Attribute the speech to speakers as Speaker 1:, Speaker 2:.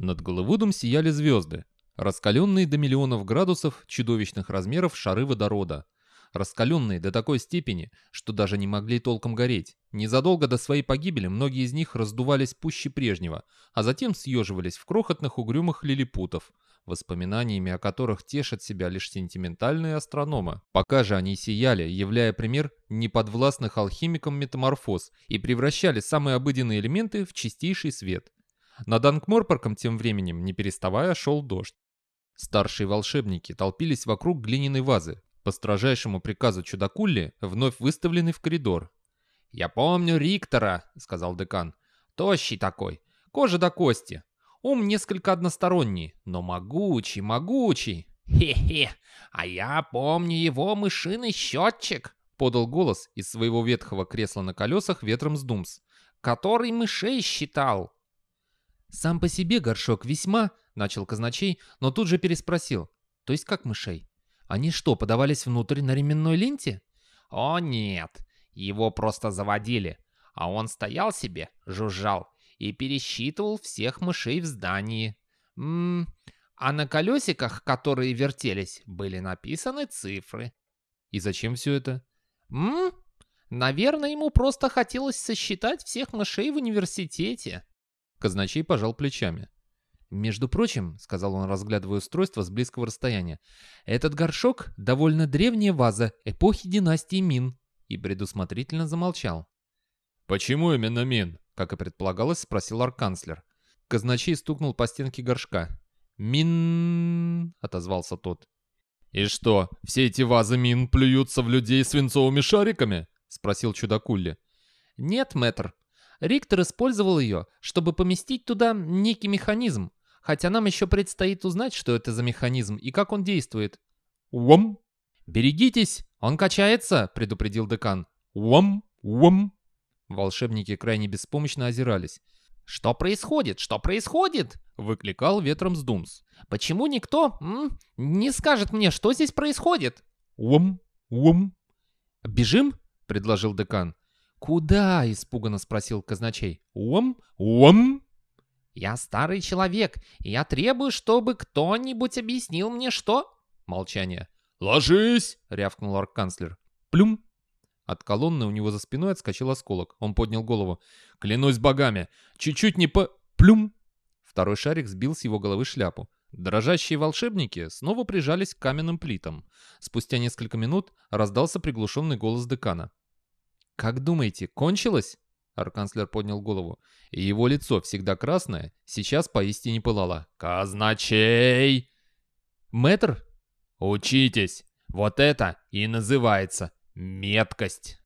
Speaker 1: Над Голливудом сияли звезды. Раскаленные до миллионов градусов чудовищных размеров шары водорода. Раскаленные до такой степени, что даже не могли толком гореть. Незадолго до своей погибели многие из них раздувались пуще прежнего, а затем съеживались в крохотных угрюмых лилипутов, воспоминаниями о которых тешат себя лишь сентиментальные астрономы. Пока же они сияли, являя пример неподвластных алхимикам метаморфоз и превращали самые обыденные элементы в чистейший свет. Над Ангморпарком тем временем, не переставая, шел дождь. Старшие волшебники толпились вокруг глиняной вазы, по строжайшему приказу чудакулли, вновь выставленный в коридор. «Я помню Риктора», — сказал декан. «Тощий такой, кожа до кости. Ум несколько односторонний, но могучий, могучий». «Хе-хе, а я помню его мышиный счетчик», — подал голос из своего ветхого кресла на колесах ветром с Думс, «который мышей считал». «Сам по себе горшок весьма», — начал казначей, но тут же переспросил. «То есть как мышей? Они что, подавались внутрь на ременной ленте?» «О нет, его просто заводили, а он стоял себе, жужжал и пересчитывал всех мышей в здании. Ммм, а на колесиках, которые вертелись, были написаны цифры». «И зачем все это?»
Speaker 2: «Ммм, наверное, ему просто хотелось сосчитать всех мышей в университете».
Speaker 1: Казначей пожал плечами. «Между прочим», — сказал он, разглядывая устройство с близкого расстояния, «этот горшок — довольно древняя ваза эпохи династии Мин», и предусмотрительно замолчал. «Почему именно Мин?» — как и предполагалось, спросил арканцлер. Казначей стукнул по стенке горшка. «Мин...» — отозвался тот. «И что, все эти вазы Мин плюются в людей свинцовыми шариками?» — спросил чудакулли.
Speaker 2: «Нет, мэтр. Риктор использовал ее, чтобы поместить туда некий механизм, хотя нам еще предстоит узнать, что это за механизм и как он действует.
Speaker 1: «Уом!»
Speaker 2: «Берегитесь, он качается», — предупредил декан.
Speaker 1: «Уом! Уом!»
Speaker 2: Волшебники крайне беспомощно озирались. «Что происходит? Что происходит?» — выкликал ветром с Думс. «Почему никто м, не скажет мне, что здесь происходит?»
Speaker 1: «Уом! Уом!»
Speaker 2: «Бежим?» — предложил декан. «Куда?» — испуганно спросил казначей.
Speaker 1: «Уом! Уом!»
Speaker 2: «Я старый человек, и я требую, чтобы кто-нибудь объяснил мне, что...» Молчание.
Speaker 1: «Ложись!»
Speaker 2: — рявкнул арканцлер.
Speaker 1: «Плюм!» От колонны у него за спиной отскочил осколок. Он поднял голову. «Клянусь богами! Чуть-чуть не по... Плюм!» Второй шарик сбил с его головы шляпу. Дрожащие волшебники снова прижались к каменным плитам. Спустя несколько минут раздался приглушенный голос декана. «Как думаете, кончилось?» Арканцлер поднял голову. Его лицо, всегда красное, сейчас поистине пылало. «Казначей!»
Speaker 2: «Мэтр?»
Speaker 1: «Учитесь! Вот это и называется меткость!»